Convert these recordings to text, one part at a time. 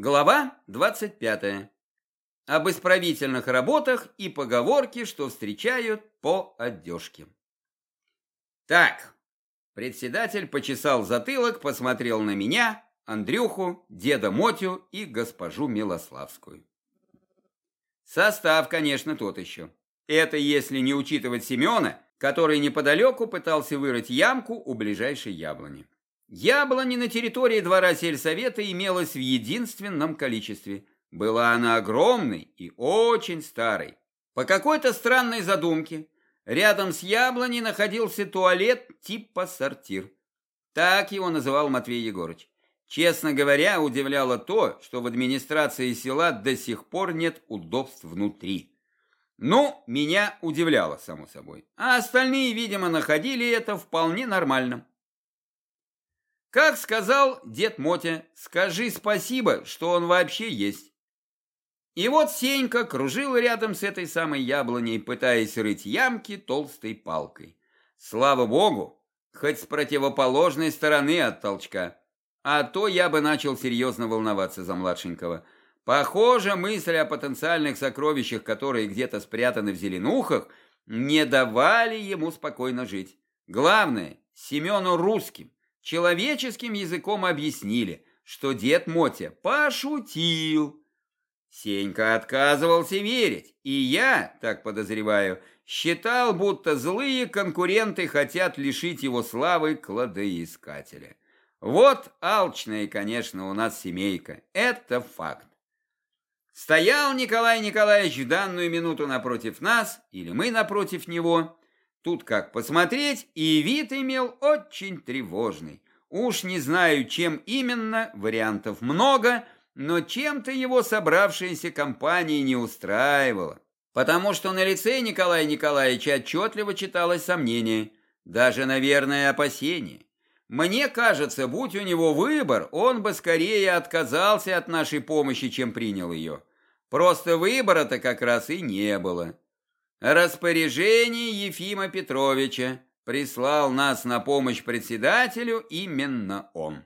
Глава 25. Об исправительных работах и поговорки, что встречают по одежке. Так, председатель почесал затылок, посмотрел на меня, Андрюху, деда Мотю и госпожу Милославскую. Состав, конечно, тот еще. Это если не учитывать Семена, который неподалеку пытался вырыть ямку у ближайшей яблони. Яблони на территории двора сельсовета имелась в единственном количестве. Была она огромной и очень старой. По какой-то странной задумке, рядом с яблоней находился туалет типа сортир. Так его называл Матвей Егорыч. Честно говоря, удивляло то, что в администрации села до сих пор нет удобств внутри. Ну, меня удивляло, само собой. А остальные, видимо, находили это вполне нормальным. Как сказал дед Мотя, скажи спасибо, что он вообще есть. И вот Сенька кружил рядом с этой самой яблоней, пытаясь рыть ямки толстой палкой. Слава богу, хоть с противоположной стороны от толчка. А то я бы начал серьезно волноваться за младшенького. Похоже, мысли о потенциальных сокровищах, которые где-то спрятаны в зеленухах, не давали ему спокойно жить. Главное, Семену русским человеческим языком объяснили, что дед Мотя пошутил. Сенька отказывался верить, и я, так подозреваю, считал, будто злые конкуренты хотят лишить его славы кладоискателя. Вот алчная, конечно, у нас семейка, это факт. Стоял Николай Николаевич в данную минуту напротив нас, или мы напротив него, Тут как посмотреть, и вид имел очень тревожный. Уж не знаю, чем именно, вариантов много, но чем-то его собравшаяся компания не устраивала. Потому что на лице Николая Николаевича отчетливо читалось сомнение, даже, наверное, опасение. Мне кажется, будь у него выбор, он бы скорее отказался от нашей помощи, чем принял ее. Просто выбора-то как раз и не было. Распоряжение Ефима Петровича прислал нас на помощь председателю именно он.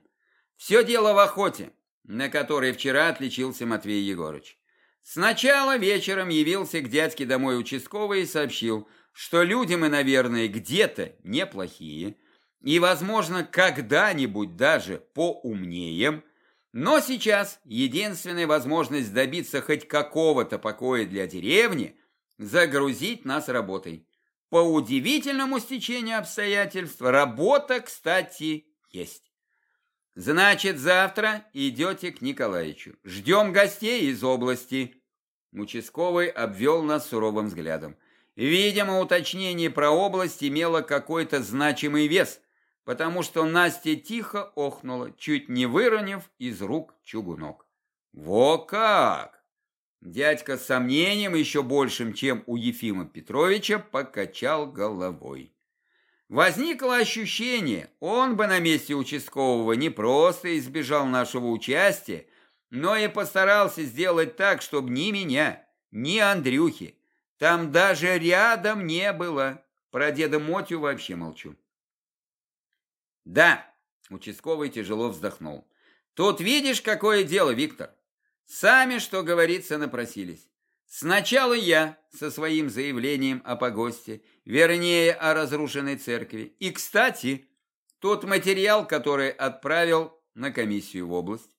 Все дело в охоте, на которой вчера отличился Матвей Егорыч. Сначала вечером явился к дядьке домой участковый и сообщил, что люди мы, наверное, где-то неплохие, и, возможно, когда-нибудь даже поумнеем, но сейчас единственная возможность добиться хоть какого-то покоя для деревни – загрузить нас работой. По удивительному стечению обстоятельств, работа, кстати, есть. Значит, завтра идете к Николаевичу. Ждем гостей из области. Участковый обвел нас суровым взглядом. Видимо, уточнение про область имело какой-то значимый вес, потому что Настя тихо охнула, чуть не выронив из рук чугунок. Во как! Дядька с сомнением, еще большим, чем у Ефима Петровича, покачал головой. Возникло ощущение, он бы на месте участкового не просто избежал нашего участия, но и постарался сделать так, чтобы ни меня, ни Андрюхи там даже рядом не было. Про деда Мотю вообще молчу. Да, участковый тяжело вздохнул. Тут видишь, какое дело, Виктор. Сами, что говорится, напросились. Сначала я со своим заявлением о погосте, вернее, о разрушенной церкви. И, кстати, тот материал, который отправил на комиссию в область.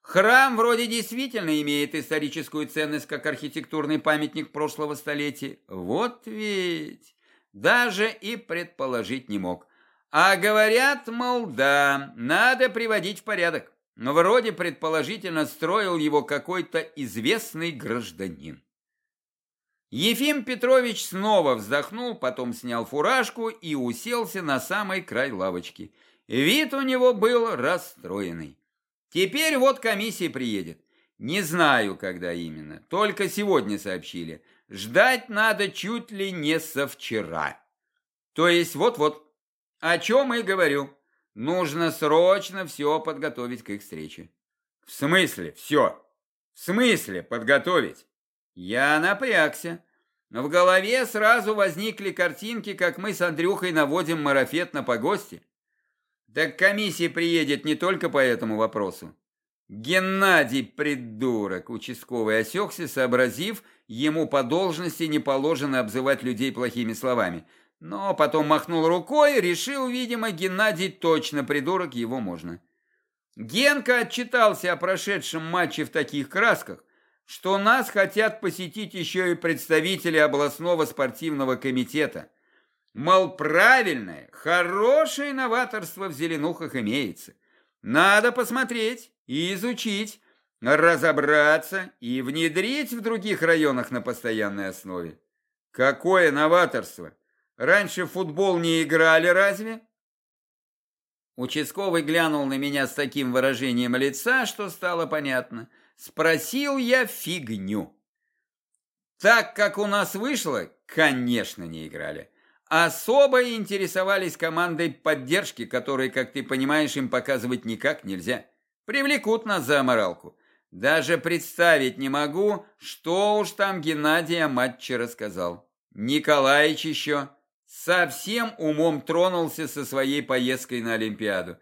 Храм вроде действительно имеет историческую ценность как архитектурный памятник прошлого столетия. Вот ведь даже и предположить не мог. А говорят, мол, да, надо приводить в порядок но вроде предположительно строил его какой-то известный гражданин. Ефим Петрович снова вздохнул, потом снял фуражку и уселся на самый край лавочки. Вид у него был расстроенный. Теперь вот комиссия приедет. Не знаю, когда именно, только сегодня сообщили. Ждать надо чуть ли не со вчера. То есть вот-вот, о чем и говорю. Нужно срочно все подготовить к их встрече. В смысле все? В смысле подготовить? Я напрягся. В голове сразу возникли картинки, как мы с Андрюхой наводим марафет на погосте. Так комиссия приедет не только по этому вопросу. Геннадий, придурок, участковый осекся, сообразив, ему по должности не положено обзывать людей плохими словами. Но потом махнул рукой, решил, видимо, Геннадий точно придурок, его можно. Генка отчитался о прошедшем матче в таких красках, что нас хотят посетить еще и представители областного спортивного комитета. Мол, правильное, хорошее новаторство в зеленухах имеется. Надо посмотреть и изучить, разобраться и внедрить в других районах на постоянной основе. Какое новаторство? Раньше в футбол не играли разве? Участковый глянул на меня с таким выражением лица, что стало понятно. Спросил я фигню. Так как у нас вышло, конечно, не играли. Особо интересовались командой поддержки, которой, как ты понимаешь, им показывать никак нельзя. Привлекут нас за аморалку. Даже представить не могу, что уж там Геннадий о матче рассказал. Николаич еще совсем умом тронулся со своей поездкой на Олимпиаду.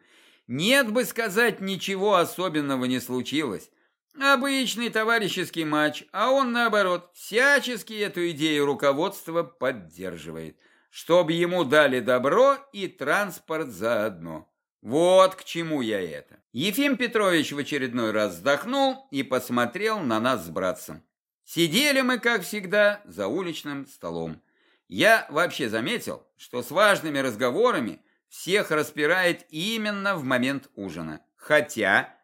Нет бы сказать, ничего особенного не случилось. Обычный товарищеский матч, а он, наоборот, всячески эту идею руководства поддерживает чтобы ему дали добро и транспорт заодно. Вот к чему я это. Ефим Петрович в очередной раз вздохнул и посмотрел на нас с братцем. Сидели мы, как всегда, за уличным столом. Я вообще заметил, что с важными разговорами всех распирает именно в момент ужина. Хотя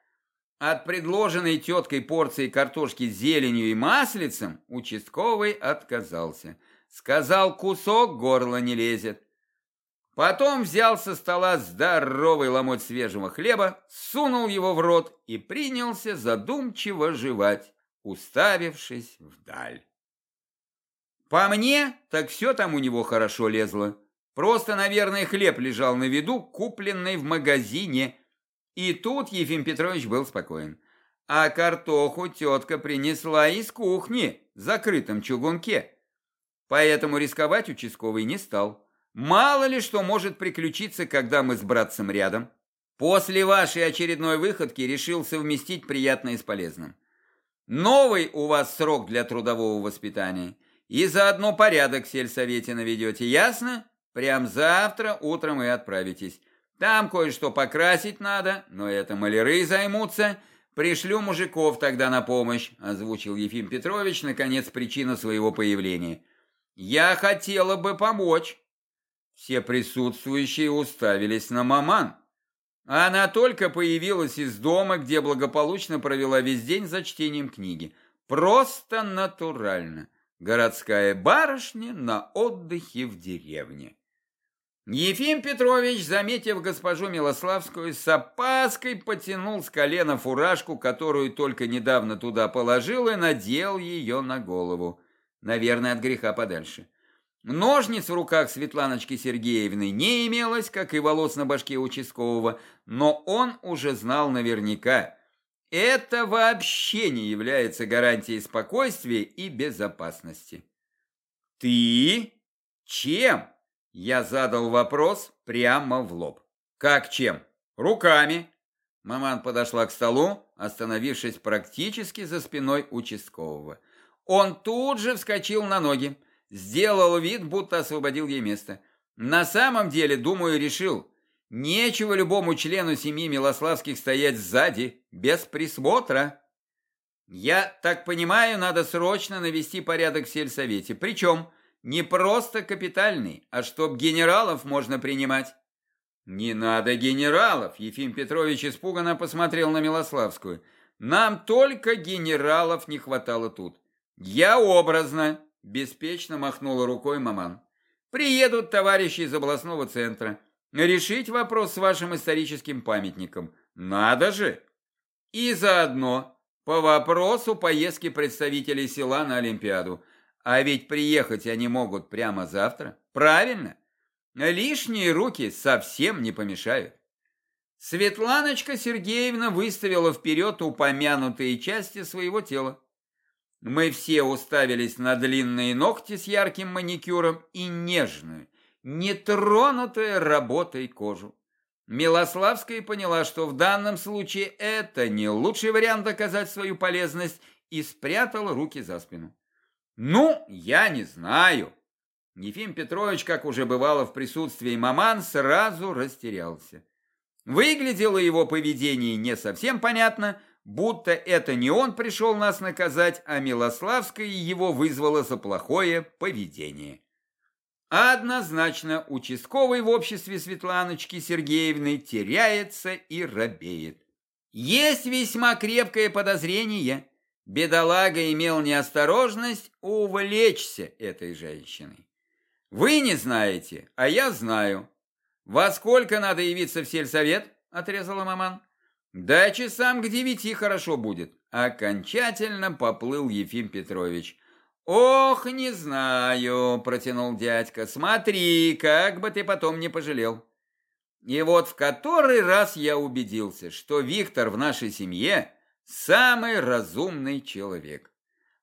от предложенной теткой порции картошки с зеленью и маслицем участковый отказался – Сказал, кусок горла не лезет. Потом взял со стола здоровый ломоть свежего хлеба, сунул его в рот и принялся задумчиво жевать, уставившись вдаль. По мне, так все там у него хорошо лезло. Просто, наверное, хлеб лежал на виду, купленный в магазине. И тут Ефим Петрович был спокоен. А картоху тетка принесла из кухни в закрытом чугунке. Поэтому рисковать участковый не стал. Мало ли что может приключиться, когда мы с братцем рядом. После вашей очередной выходки решил совместить приятное с полезным. Новый у вас срок для трудового воспитания. И заодно порядок в сельсовете наведете, ясно? Прям завтра утром и отправитесь. Там кое-что покрасить надо, но это маляры займутся. Пришлю мужиков тогда на помощь, озвучил Ефим Петрович, наконец, причину своего появления. Я хотела бы помочь. Все присутствующие уставились на маман. Она только появилась из дома, где благополучно провела весь день за чтением книги. Просто натурально. Городская барышня на отдыхе в деревне. Ефим Петрович, заметив госпожу Милославскую, с опаской потянул с колена фуражку, которую только недавно туда положил, и надел ее на голову. Наверное, от греха подальше. Ножниц в руках Светланочки Сергеевны не имелось, как и волос на башке участкового, но он уже знал наверняка. Это вообще не является гарантией спокойствия и безопасности. «Ты? Чем?» Я задал вопрос прямо в лоб. «Как чем?» «Руками». Маман подошла к столу, остановившись практически за спиной участкового. Он тут же вскочил на ноги, сделал вид, будто освободил ей место. На самом деле, думаю, решил, нечего любому члену семьи Милославских стоять сзади, без присмотра. Я так понимаю, надо срочно навести порядок в сельсовете. Причем не просто капитальный, а чтоб генералов можно принимать. Не надо генералов, Ефим Петрович испуганно посмотрел на Милославскую. Нам только генералов не хватало тут. «Я образно», – беспечно махнула рукой маман. «Приедут товарищи из областного центра. Решить вопрос с вашим историческим памятником. Надо же!» И заодно по вопросу поездки представителей села на Олимпиаду. А ведь приехать они могут прямо завтра. Правильно? Лишние руки совсем не помешают. Светланочка Сергеевна выставила вперед упомянутые части своего тела. Мы все уставились на длинные ногти с ярким маникюром и нежную, нетронутую работой кожу. Милославская поняла, что в данном случае это не лучший вариант доказать свою полезность, и спрятала руки за спину. «Ну, я не знаю». Ефим Петрович, как уже бывало в присутствии маман, сразу растерялся. Выглядело его поведение не совсем понятно, будто это не он пришел нас наказать, а Милославская его вызвала за плохое поведение. Однозначно, участковый в обществе Светланочки Сергеевны теряется и робеет. Есть весьма крепкое подозрение. Бедолага имел неосторожность увлечься этой женщиной. Вы не знаете, а я знаю. Во сколько надо явиться в сельсовет? Отрезала маман. Да часам к девяти хорошо будет. Окончательно поплыл Ефим Петрович. «Ох, не знаю», — протянул дядька, — «смотри, как бы ты потом не пожалел». И вот в который раз я убедился, что Виктор в нашей семье самый разумный человек.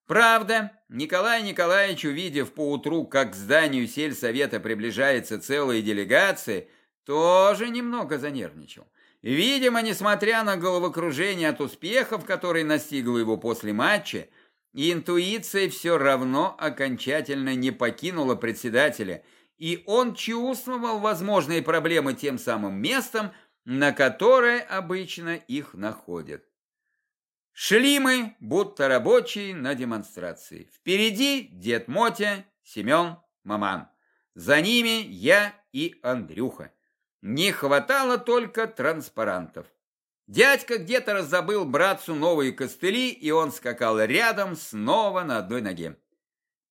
Правда, Николай Николаевич, увидев поутру, как к зданию сельсовета приближается целая делегация, тоже немного занервничал. Видимо, несмотря на головокружение от успехов, который настигл его после матча, Интуиция все равно окончательно не покинула председателя, и он чувствовал возможные проблемы тем самым местом, на которое обычно их находят. Шли мы, будто рабочие, на демонстрации. Впереди дед Мотя, Семен, Маман. За ними я и Андрюха. Не хватало только транспарантов. Дядька где-то раздобыл братцу новые костыли, и он скакал рядом снова на одной ноге.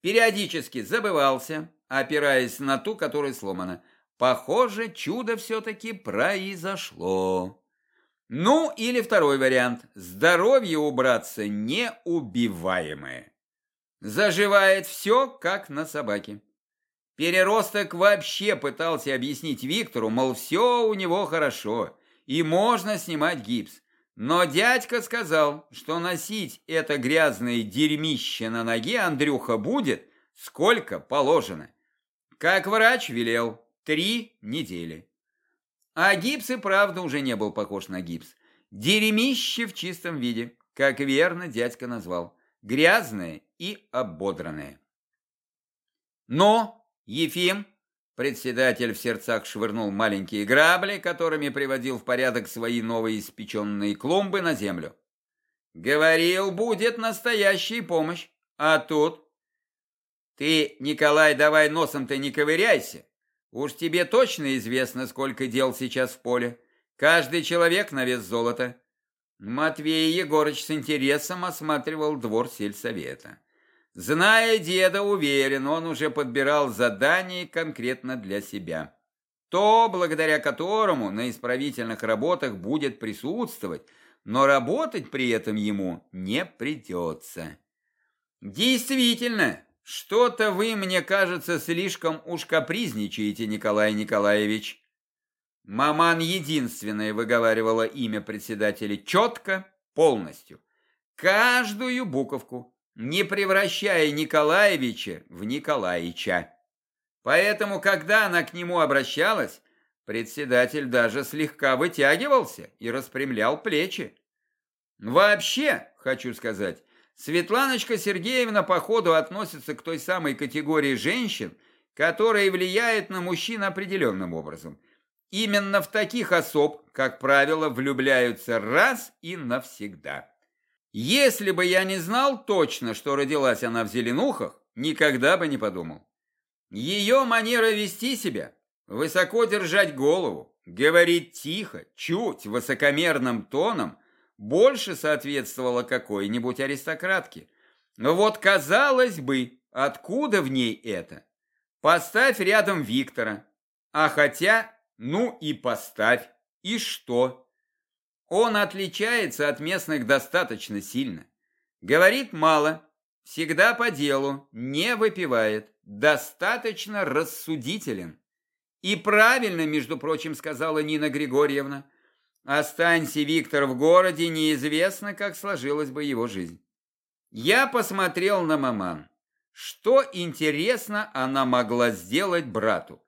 Периодически забывался, опираясь на ту, которая сломана. Похоже, чудо все-таки произошло. Ну, или второй вариант. Здоровье у братца неубиваемое. Заживает все, как на собаке. Переросток вообще пытался объяснить Виктору, мол, все у него хорошо и можно снимать гипс. Но дядька сказал, что носить это грязное дерьмище на ноге Андрюха будет, сколько положено. Как врач велел, три недели. А гипс и правда уже не был похож на гипс. Дерьмище в чистом виде, как верно дядька назвал. Грязное и ободранное. Но, Ефим, Председатель в сердцах швырнул маленькие грабли, которыми приводил в порядок свои новые испеченные клумбы на землю. Говорил, будет настоящая помощь. А тут... Ты, Николай, давай носом-то не ковыряйся. Уж тебе точно известно, сколько дел сейчас в поле. Каждый человек на вес золота. Матвей Егорыч с интересом осматривал двор сельсовета. Зная деда, уверен, он уже подбирал задание конкретно для себя. То, благодаря которому на исправительных работах будет присутствовать, но работать при этом ему не придется. Действительно, что-то вы, мне кажется, слишком уж капризничаете, Николай Николаевич. Маман единственная выговаривала имя председателя четко, полностью. Каждую буковку не превращая Николаевича в Николаича. Поэтому, когда она к нему обращалась, председатель даже слегка вытягивался и распрямлял плечи. Вообще, хочу сказать, Светланочка Сергеевна походу относится к той самой категории женщин, которая влияет на мужчин определенным образом. Именно в таких особ, как правило, влюбляются раз и навсегда. Если бы я не знал точно, что родилась она в Зеленухах, никогда бы не подумал. Ее манера вести себя, высоко держать голову, говорить тихо, чуть, высокомерным тоном, больше соответствовала какой-нибудь аристократке. Но вот, казалось бы, откуда в ней это? Поставь рядом Виктора. А хотя, ну и поставь. И что? Он отличается от местных достаточно сильно. Говорит мало, всегда по делу, не выпивает, достаточно рассудителен. И правильно, между прочим, сказала Нина Григорьевна. Останься Виктор в городе, неизвестно, как сложилась бы его жизнь. Я посмотрел на маман. Что интересно она могла сделать брату?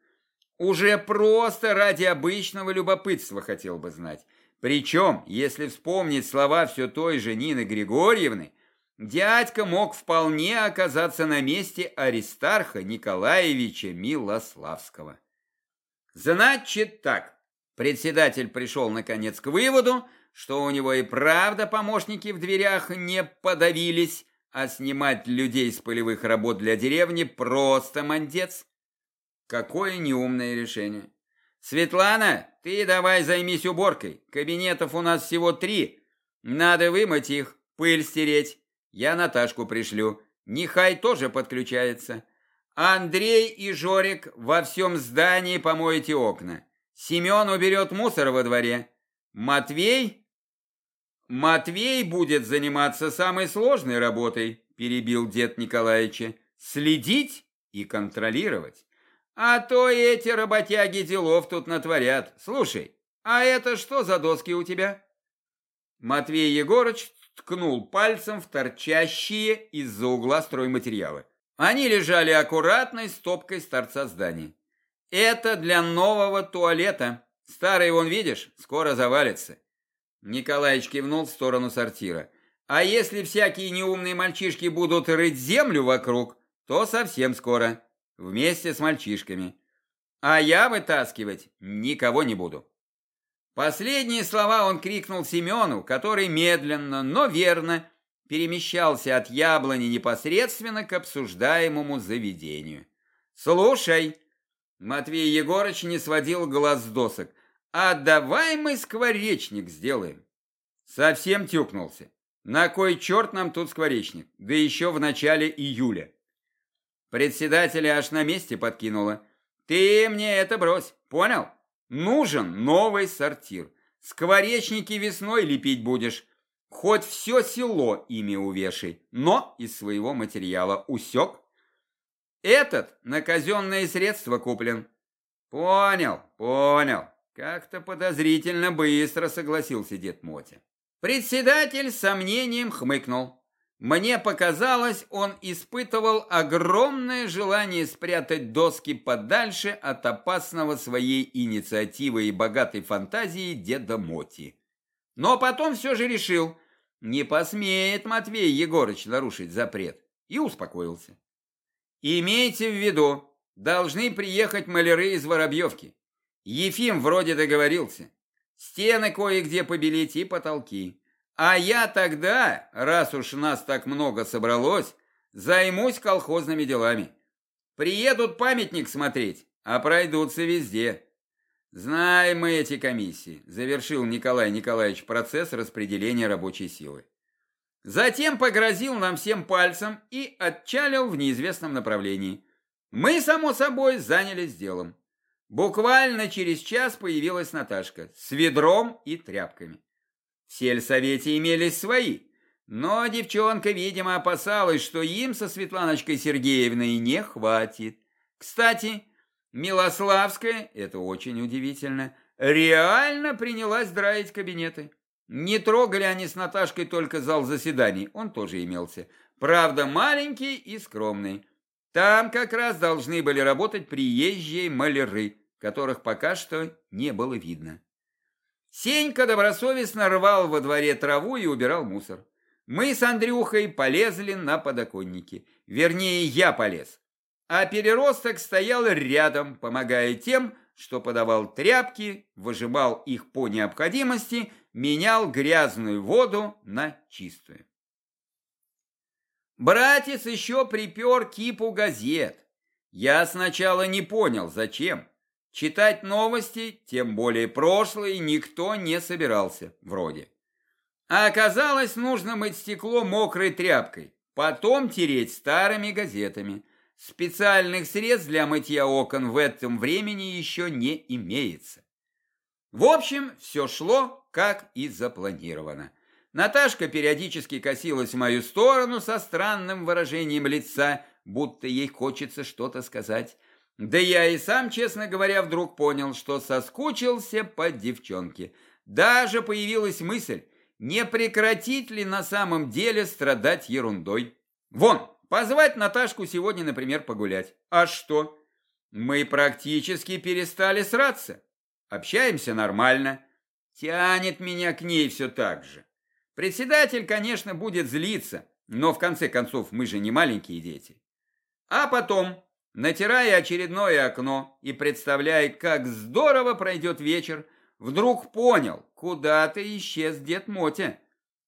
Уже просто ради обычного любопытства хотел бы знать. Причем, если вспомнить слова все той же Нины Григорьевны, дядька мог вполне оказаться на месте Аристарха Николаевича Милославского. Значит так, председатель пришел наконец к выводу, что у него и правда помощники в дверях не подавились, а снимать людей с полевых работ для деревни просто мандец. Какое неумное решение. Светлана, ты давай займись уборкой. Кабинетов у нас всего три. Надо вымыть их, пыль стереть. Я Наташку пришлю. Нехай тоже подключается. Андрей и Жорик во всем здании помоете окна. Семен уберет мусор во дворе. Матвей? Матвей будет заниматься самой сложной работой, перебил дед Николаевича. Следить и контролировать. А то эти работяги делов тут натворят. Слушай, а это что за доски у тебя? Матвей Егорыч ткнул пальцем в торчащие из-за угла стройматериалы. Они лежали аккуратной стопкой с торца здания. Это для нового туалета. Старый, вон, видишь, скоро завалится. Николаевич кивнул в сторону сортира. А если всякие неумные мальчишки будут рыть землю вокруг, то совсем скоро вместе с мальчишками. А я вытаскивать никого не буду. Последние слова он крикнул Семену, который медленно, но верно перемещался от яблони непосредственно к обсуждаемому заведению. «Слушай!» Матвей Егорыч не сводил глаз с досок. «А давай мы скворечник сделаем!» Совсем тюкнулся. На кой черт нам тут скворечник? Да еще в начале июля. Председателя аж на месте подкинула. Ты мне это брось, понял? Нужен новый сортир. Скворечники весной лепить будешь. Хоть все село ими увешай, но из своего материала усек. Этот на казенные средства куплен. Понял, понял. Как-то подозрительно быстро согласился дед Мотя. Председатель с сомнением хмыкнул. Мне показалось, он испытывал огромное желание спрятать доски подальше от опасного своей инициативы и богатой фантазии деда Моти. Но потом все же решил, не посмеет Матвей Егорыч нарушить запрет, и успокоился. Имейте в виду, должны приехать маляры из Воробьевки. Ефим вроде договорился. Стены кое-где побелить и потолки. А я тогда, раз уж нас так много собралось, займусь колхозными делами. Приедут памятник смотреть, а пройдутся везде. Знаем мы эти комиссии, завершил Николай Николаевич процесс распределения рабочей силы. Затем погрозил нам всем пальцем и отчалил в неизвестном направлении. Мы, само собой, занялись делом. Буквально через час появилась Наташка с ведром и тряпками. В сельсовете имелись свои, но девчонка, видимо, опасалась, что им со Светланочкой Сергеевной не хватит. Кстати, Милославская, это очень удивительно, реально принялась драить кабинеты. Не трогали они с Наташкой только зал заседаний, он тоже имелся. Правда, маленький и скромный. Там как раз должны были работать приезжие маляры, которых пока что не было видно. Сенька добросовестно рвал во дворе траву и убирал мусор. Мы с Андрюхой полезли на подоконники. Вернее, я полез. А переросток стоял рядом, помогая тем, что подавал тряпки, выжимал их по необходимости, менял грязную воду на чистую. Братец еще припер кипу газет. Я сначала не понял, зачем. Читать новости, тем более прошлые, никто не собирался, вроде. А оказалось, нужно мыть стекло мокрой тряпкой, потом тереть старыми газетами. Специальных средств для мытья окон в этом времени еще не имеется. В общем, все шло, как и запланировано. Наташка периодически косилась в мою сторону со странным выражением лица, будто ей хочется что-то сказать. Да я и сам, честно говоря, вдруг понял, что соскучился по девчонке. Даже появилась мысль, не прекратить ли на самом деле страдать ерундой. Вон, позвать Наташку сегодня, например, погулять. А что? Мы практически перестали сраться. Общаемся нормально. Тянет меня к ней все так же. Председатель, конечно, будет злиться, но в конце концов мы же не маленькие дети. А потом, натирая очередное окно и представляя, как здорово пройдет вечер, вдруг понял, куда-то исчез дед Мотя.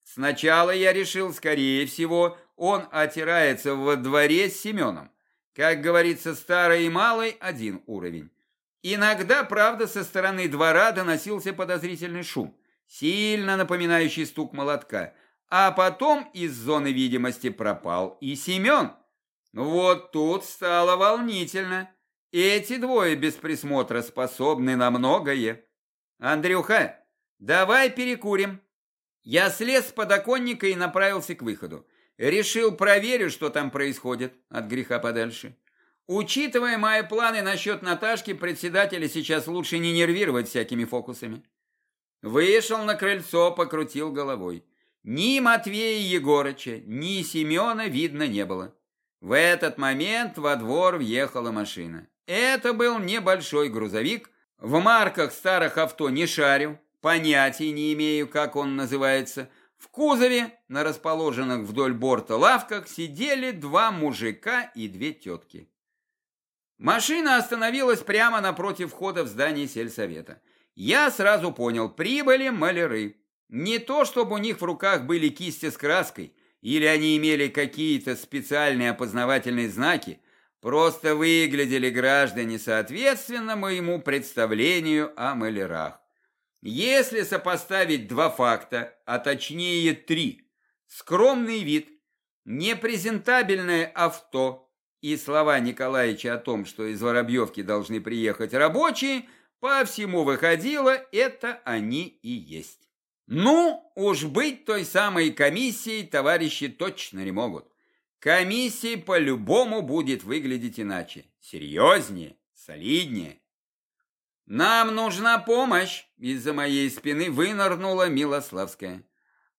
Сначала я решил, скорее всего, он отирается во дворе с Семеном. Как говорится, старый и малый – один уровень. Иногда, правда, со стороны двора доносился подозрительный шум, сильно напоминающий стук молотка, а потом из зоны видимости пропал и Семен. Вот тут стало волнительно. Эти двое без присмотра способны на многое. Андрюха, давай перекурим. Я слез с подоконника и направился к выходу. Решил проверю, что там происходит, от греха подальше. Учитывая мои планы насчет Наташки, председателя сейчас лучше не нервировать всякими фокусами. Вышел на крыльцо, покрутил головой. Ни Матвея Егорыча, ни Семена видно не было. В этот момент во двор въехала машина. Это был небольшой грузовик. В марках старых авто не шарю, понятия не имею, как он называется – в кузове на расположенных вдоль борта лавках сидели два мужика и две тетки. Машина остановилась прямо напротив входа в здание сельсовета. Я сразу понял, прибыли маляры. Не то, чтобы у них в руках были кисти с краской, или они имели какие-то специальные опознавательные знаки, просто выглядели граждане соответственно моему представлению о малярах. Если сопоставить два факта, а точнее три, скромный вид, непрезентабельное авто и слова Николаевича о том, что из Воробьевки должны приехать рабочие, по всему выходило, это они и есть. Ну, уж быть той самой комиссией товарищи точно не могут. Комиссия по-любому будет выглядеть иначе, серьезнее, солиднее. «Нам нужна помощь!» Из-за моей спины вынырнула Милославская.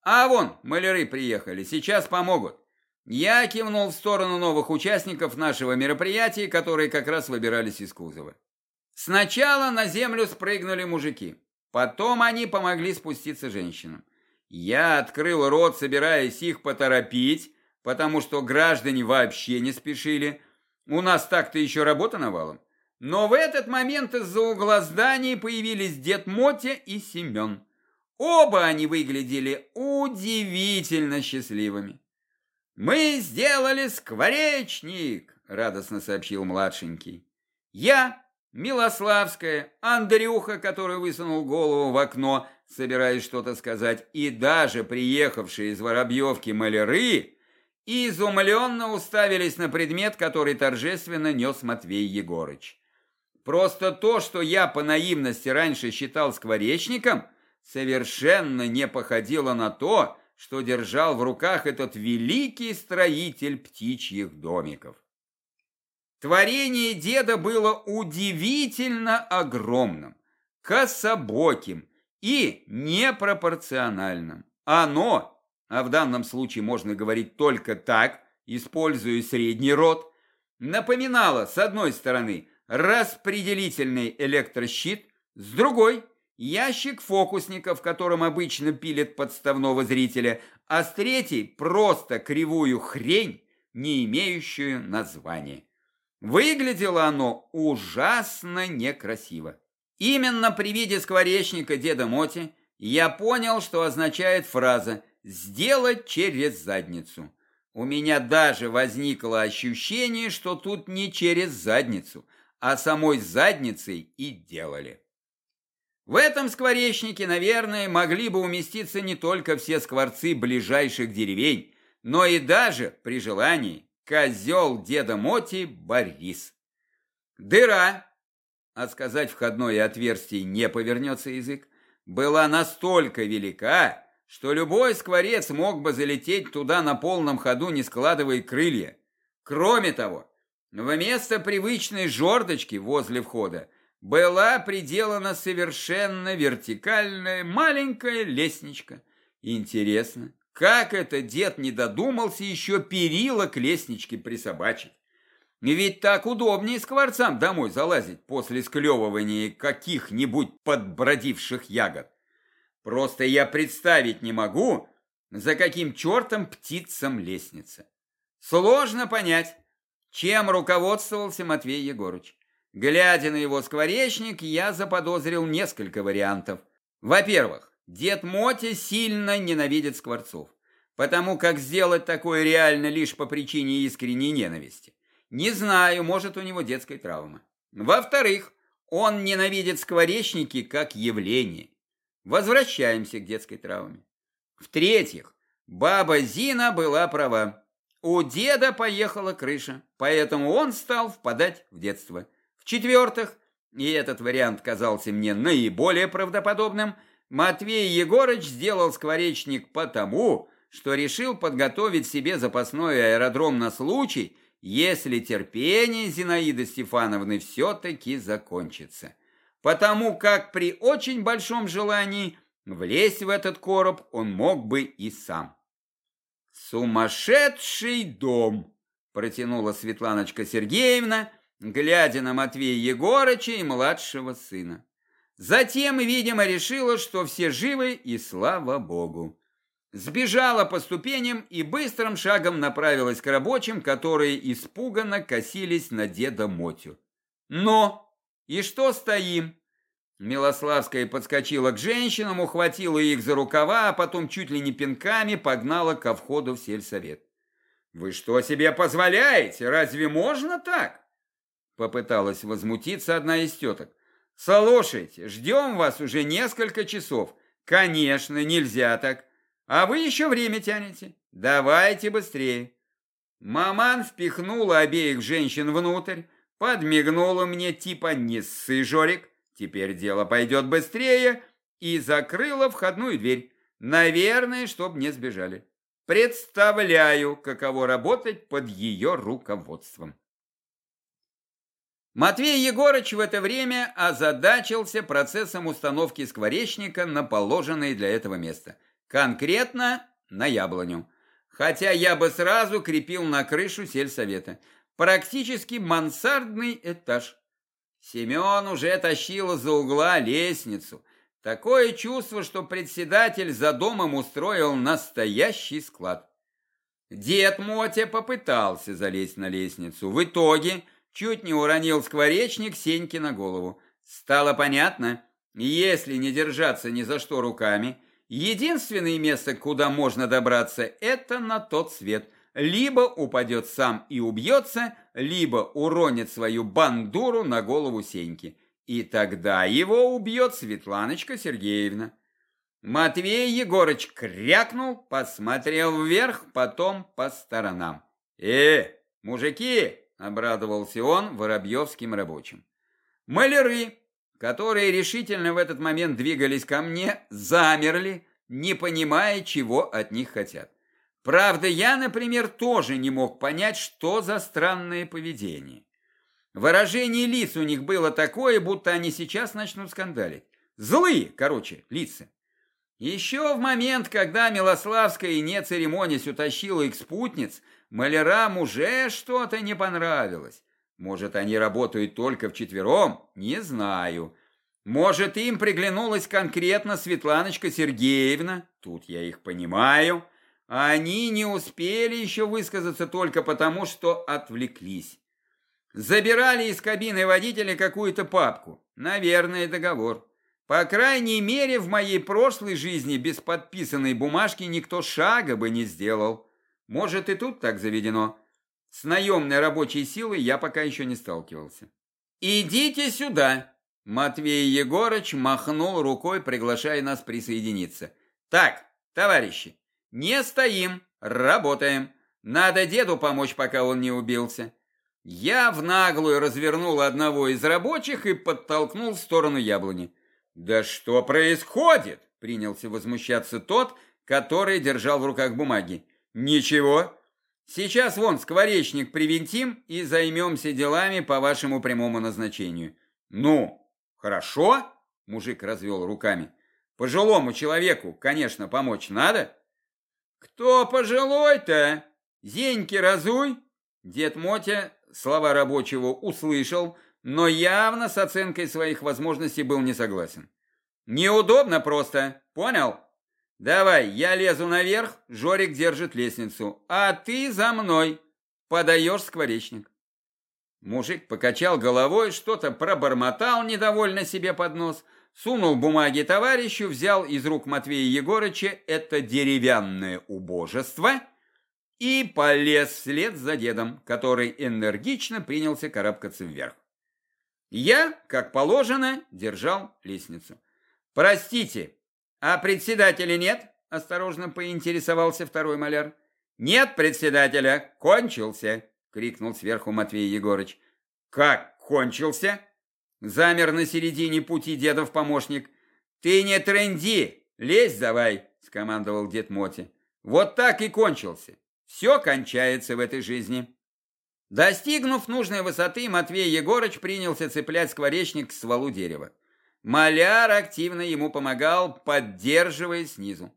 «А вон, маляры приехали, сейчас помогут!» Я кивнул в сторону новых участников нашего мероприятия, которые как раз выбирались из кузова. Сначала на землю спрыгнули мужики, потом они помогли спуститься женщинам. Я открыл рот, собираясь их поторопить, потому что граждане вообще не спешили. У нас так-то еще работа навалом. Но в этот момент из-за угла здания появились дед Мотя и Семен. Оба они выглядели удивительно счастливыми. «Мы сделали скворечник!» — радостно сообщил младшенький. «Я, Милославская, Андрюха, который высунул голову в окно, собираясь что-то сказать, и даже приехавшие из Воробьевки маляры, изумленно уставились на предмет, который торжественно нес Матвей Егорыч. Просто то, что я по наивности раньше считал скворечником, совершенно не походило на то, что держал в руках этот великий строитель птичьих домиков. Творение деда было удивительно огромным, кособоким и непропорциональным. Оно, а в данном случае можно говорить только так, используя средний род, напоминало, с одной стороны, распределительный электрощит, с другой – ящик фокусника, в котором обычно пилят подставного зрителя, а с третьей – просто кривую хрень, не имеющую названия. Выглядело оно ужасно некрасиво. Именно при виде скворечника деда Моти я понял, что означает фраза «сделать через задницу». У меня даже возникло ощущение, что тут не через задницу, а самой задницей и делали. В этом скворечнике, наверное, могли бы уместиться не только все скворцы ближайших деревень, но и даже, при желании, козел деда Моти Борис. Дыра, а сказать входное отверстие не повернется язык, была настолько велика, что любой скворец мог бы залететь туда на полном ходу, не складывая крылья. Кроме того, Вместо привычной жердочки возле входа была приделана совершенно вертикальная маленькая лестничка. Интересно, как это дед не додумался еще перила к лестничке присобачить? Ведь так удобнее скворцам домой залазить после склевывания каких-нибудь подбродивших ягод. Просто я представить не могу, за каким чертом птицам лестница. Сложно понять, чем руководствовался Матвей Егорыч. Глядя на его скворечник, я заподозрил несколько вариантов. Во-первых, дед Мотя сильно ненавидит скворцов, потому как сделать такое реально лишь по причине искренней ненависти. Не знаю, может у него детская травма. Во-вторых, он ненавидит скворечники как явление. Возвращаемся к детской травме. В-третьих, баба Зина была права. У деда поехала крыша, поэтому он стал впадать в детство. В-четвертых, и этот вариант казался мне наиболее правдоподобным, Матвей Егорыч сделал скворечник потому, что решил подготовить себе запасной аэродром на случай, если терпение Зинаиды Стефановны все-таки закончится. Потому как при очень большом желании влезть в этот короб он мог бы и сам. «Сумасшедший дом!» – протянула Светланочка Сергеевна, глядя на Матвея Егорыча и младшего сына. Затем, видимо, решила, что все живы и слава богу сбежала по ступеням и быстрым шагом направилась к рабочим, которые испуганно косились на деда Мотю. «Но! И что стоим?» Милославская подскочила к женщинам, ухватила их за рукава, а потом чуть ли не пинками погнала ко входу в сельсовет. «Вы что себе позволяете? Разве можно так?» Попыталась возмутиться одна из теток. «Слушайте, ждем вас уже несколько часов. Конечно, нельзя так. А вы еще время тянете. Давайте быстрее. Маман впихнула обеих женщин внутрь, подмигнула мне типа «Не ссы, Жорик, теперь дело пойдет быстрее» и закрыла входную дверь. Наверное, чтоб не сбежали. Представляю, каково работать под ее руководством. Матвей Егорыч в это время озадачился процессом установки скворечника на положенное для этого место – Конкретно на яблоню. Хотя я бы сразу крепил на крышу сельсовета. Практически мансардный этаж. Семен уже тащил за угла лестницу. Такое чувство, что председатель за домом устроил настоящий склад. Дед Мотя попытался залезть на лестницу. В итоге чуть не уронил скворечник Сеньки на голову. Стало понятно, если не держаться ни за что руками – Единственное место, куда можно добраться, это на тот свет. Либо упадет сам и убьется, либо уронит свою бандуру на голову Сеньки. И тогда его убьет Светланочка Сергеевна. Матвей Егорыч крякнул, посмотрел вверх, потом по сторонам. «Э, мужики!» – обрадовался он воробьевским рабочим. Маляры, которые решительно в этот момент двигались ко мне, замерли, не понимая, чего от них хотят. Правда, я, например, тоже не мог понять, что за странное поведение. Выражение лиц у них было такое, будто они сейчас начнут скандалить. Злые, короче, лица. Еще в момент, когда Милославская, не церемонясь, утащила их спутниц, малярам уже что-то не понравилось. Может, они работают только вчетвером? Не знаю. Может, им приглянулась конкретно Светланочка Сергеевна? Тут я их понимаю. Они не успели еще высказаться только потому, что отвлеклись. Забирали из кабины водителя какую-то папку. Наверное, договор. По крайней мере, в моей прошлой жизни без подписанной бумажки никто шага бы не сделал. Может, и тут так заведено. С наемной рабочей силой я пока еще не сталкивался. «Идите сюда!» Матвей Егорыч махнул рукой, приглашая нас присоединиться. «Так, товарищи, не стоим, работаем. Надо деду помочь, пока он не убился». Я в наглую развернул одного из рабочих и подтолкнул в сторону яблони. «Да что происходит?» – принялся возмущаться тот, который держал в руках бумаги. «Ничего, Сейчас вон скворечник привинтим и займемся делами по вашему прямому назначению. Ну, хорошо, мужик развел руками. Пожилому человеку, конечно, помочь надо. Кто пожилой-то? Зеньки разуй. Дед Мотя слова рабочего услышал, но явно с оценкой своих возможностей был не согласен. «Неудобно просто, понял? Давай, я лезу наверх, Жорик держит лестницу, а ты за мной, подаешь скворечник». Мужик покачал головой, что-то пробормотал недовольно себе под нос, сунул бумаги товарищу, взял из рук Матвея Егорыча это деревянное убожество и полез вслед за дедом, который энергично принялся карабкаться вверх. Я, как положено, держал лестницу. «Простите, а председателя нет?» – осторожно поинтересовался второй маляр. «Нет председателя, кончился!» – крикнул сверху Матвей Егорыч. «Как кончился?» Замер на середине пути дедов помощник. «Ты не тренди, лезь давай!» – скомандовал дед Моти. «Вот так и кончился. Все кончается в этой жизни». Достигнув нужной высоты, Матвей Егорыч принялся цеплять скворечник к стволу дерева. Маляр активно ему помогал, поддерживая снизу.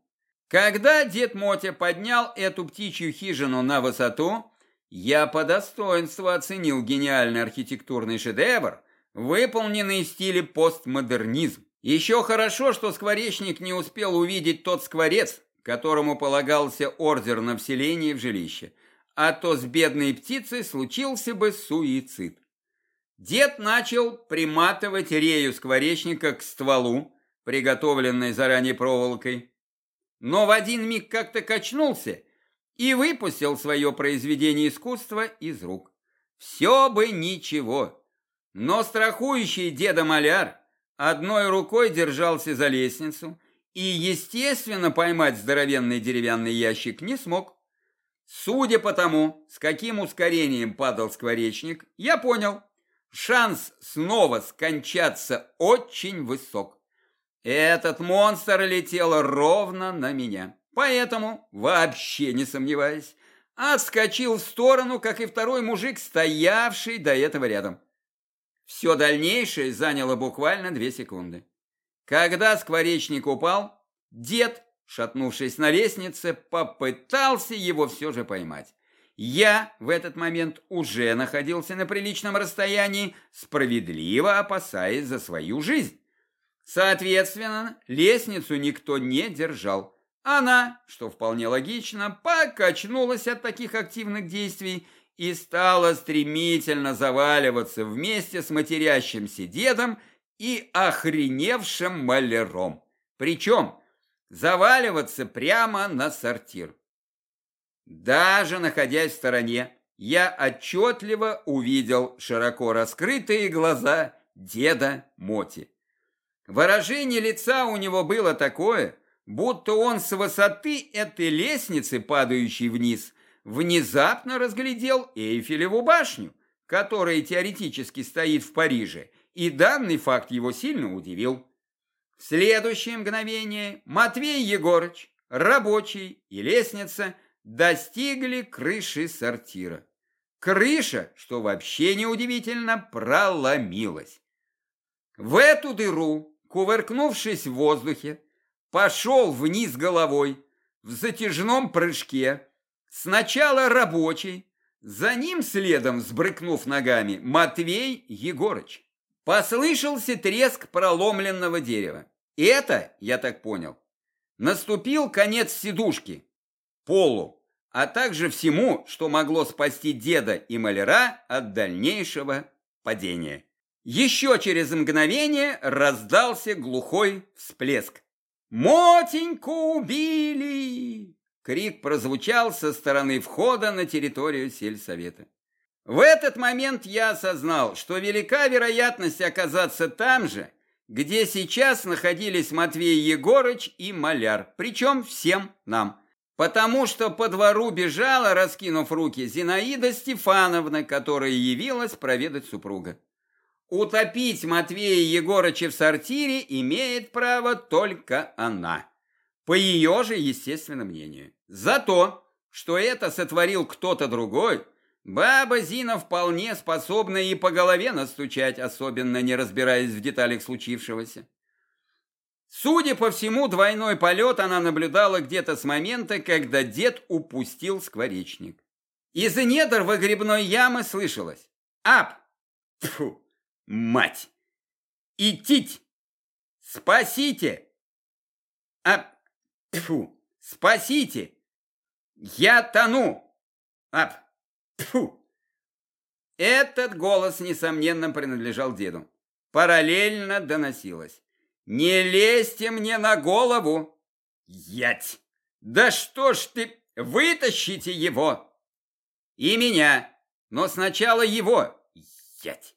Когда дед Мотя поднял эту птичью хижину на высоту, я по достоинству оценил гениальный архитектурный шедевр, выполненный в стиле постмодернизм. Еще хорошо, что скворечник не успел увидеть тот скворец, которому полагался ордер на вселение в жилище – а то с бедной птицей случился бы суицид. Дед начал приматывать рею скворечника к стволу, приготовленной заранее проволокой, но в один миг как-то качнулся и выпустил свое произведение искусства из рук. Все бы ничего, но страхующий деда маляр одной рукой держался за лестницу и, естественно, поймать здоровенный деревянный ящик не смог. Судя по тому, с каким ускорением падал скворечник, я понял, шанс снова скончаться очень высок. Этот монстр летел ровно на меня, поэтому, вообще не сомневаясь, отскочил в сторону, как и второй мужик, стоявший до этого рядом. Все дальнейшее заняло буквально две секунды. Когда скворечник упал, дед шатнувшись на лестнице, попытался его все же поймать. Я в этот момент уже находился на приличном расстоянии, справедливо опасаясь за свою жизнь. Соответственно, лестницу никто не держал. Она, что вполне логично, покачнулась от таких активных действий и стала стремительно заваливаться вместе с матерящимся дедом и охреневшим маляром. Причем заваливаться прямо на сортир. Даже находясь в стороне, я отчетливо увидел широко раскрытые глаза деда Моти. Выражение лица у него было такое, будто он с высоты этой лестницы, падающей вниз, внезапно разглядел Эйфелеву башню, которая теоретически стоит в Париже, и данный факт его сильно удивил. В следующее мгновение Матвей Егорыч, рабочий и лестница достигли крыши сортира. Крыша, что вообще неудивительно, проломилась. В эту дыру, кувыркнувшись в воздухе, пошел вниз головой в затяжном прыжке. Сначала рабочий, за ним следом, сбрыкнув ногами, Матвей Егорыч. Послышался треск проломленного дерева. Это, я так понял, наступил конец сидушки, полу, а также всему, что могло спасти деда и маляра от дальнейшего падения. Еще через мгновение раздался глухой всплеск. «Мотеньку убили!» Крик прозвучал со стороны входа на территорию сельсовета. В этот момент я осознал, что велика вероятность оказаться там же, где сейчас находились Матвей Егорыч и Маляр, причем всем нам. Потому что по двору бежала, раскинув руки, Зинаида Стефановна, которая явилась проведать супруга. Утопить Матвея Егорыча в сортире имеет право только она. По ее же естественному мнению. За то, что это сотворил кто-то другой – Баба Зина вполне способна и по голове настучать, особенно не разбираясь в деталях случившегося. Судя по всему, двойной полет она наблюдала где-то с момента, когда дед упустил скворечник. Из недр выгребной ямы слышалось «Ап! Фу! Мать! Идтить! Спасите! Ап! Фу! Спасите! Я тону! Ап! Фу!» Этот голос, несомненно, принадлежал деду. Параллельно доносилось. «Не лезьте мне на голову! Ять! Да что ж ты... Вытащите его!» «И меня! Но сначала его! Ять!»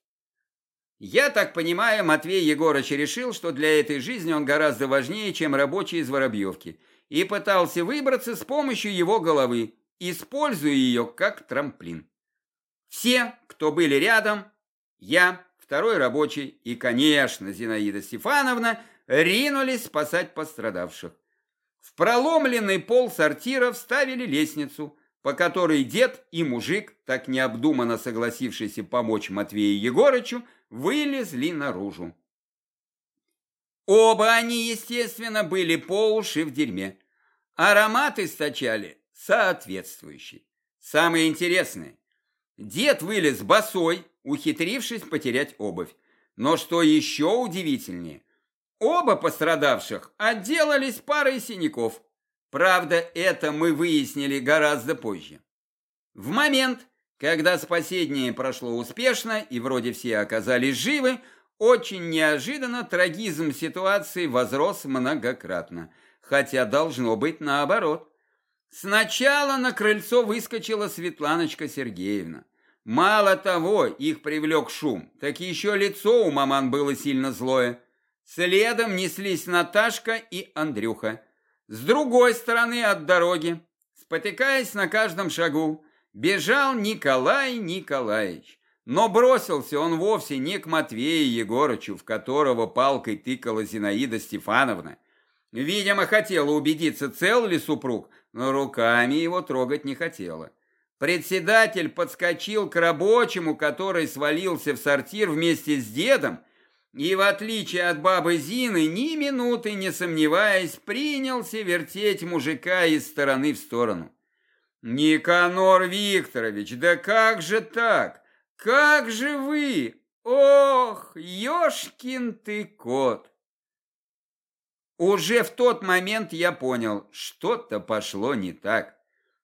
Я так понимаю, Матвей Егорыч решил, что для этой жизни он гораздо важнее, чем рабочий из Воробьевки, и пытался выбраться с помощью его головы, используя ее как трамплин. Все, кто были рядом, я, второй рабочий и, конечно, Зинаида Стефановна, ринулись спасать пострадавших. В проломленный пол сортира вставили лестницу, по которой дед и мужик, так необдуманно согласившийся помочь Матвею Егорычу, вылезли наружу. Оба они, естественно, были по уши в дерьме. Аромат источали соответствующий. Самое интересное, дед вылез босой, ухитрившись потерять обувь. Но что еще удивительнее, оба пострадавших отделались парой синяков. Правда, это мы выяснили гораздо позже. В момент, когда спасение прошло успешно и вроде все оказались живы, очень неожиданно трагизм ситуации возрос многократно, хотя должно быть наоборот. Сначала на крыльцо выскочила Светланочка Сергеевна. Мало того, их привлек шум, так еще лицо у маман было сильно злое. Следом неслись Наташка и Андрюха. С другой стороны от дороги, спотыкаясь на каждом шагу, бежал Николай Николаевич. Но бросился он вовсе не к Матвею Егорычу, в которого палкой тыкала Зинаида Стефановна. Видимо, хотела убедиться, цел ли супруг, но руками его трогать не хотела. Председатель подскочил к рабочему, который свалился в сортир вместе с дедом, и, в отличие от бабы Зины, ни минуты не сомневаясь, принялся вертеть мужика из стороны в сторону. «Никанор Викторович, да как же так? Как же вы? Ох, ёшкин ты кот!» Уже в тот момент я понял, что-то пошло не так.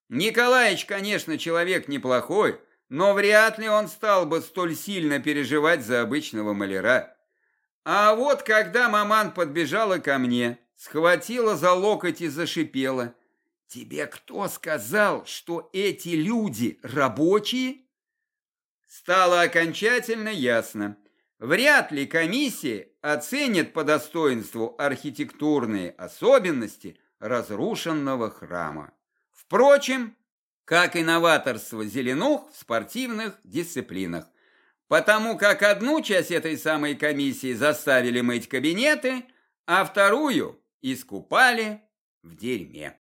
Николаевич, конечно, человек неплохой, но вряд ли он стал бы столь сильно переживать за обычного маляра. А вот когда маман подбежала ко мне, схватила за локоть и зашипела. «Тебе кто сказал, что эти люди рабочие?» Стало окончательно ясно. Вряд ли комиссия оценит по достоинству архитектурные особенности разрушенного храма. Впрочем, как и новаторство зеленух в спортивных дисциплинах. Потому как одну часть этой самой комиссии заставили мыть кабинеты, а вторую искупали в дерьме.